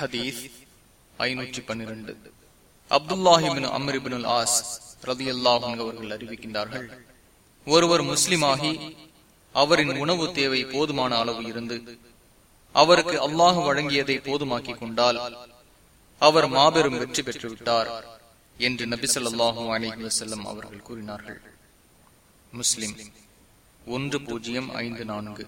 ஹதீஸ் ஐநூற்றி பன்னிரண்டு. அப்துல்லாஹிபின் அமரிபின் ஆஸ் ரதி அவர்கள் அறிவிக்கின்றார்கள். ஒருவர் முஸ்லிமாகி அவரின் உணவு தேவை போதுமான அளவு இருந்து அவருக்கு அல்லாஹ் வழங்கியதை போதுமாக்கிக் கொண்டால் அவர் மாபெரும் வெற்றி பெற்றுவிட்டார் என்று நபிசல்லாஹூ அலி வசல்லம் அவர்கள் கூறினார்கள். முஸ்லிம் ஒன்று பூஜ்ஜியம் ஐந்து நான்கு.